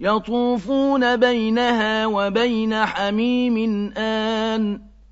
يطوفون بينها وبين حميم آن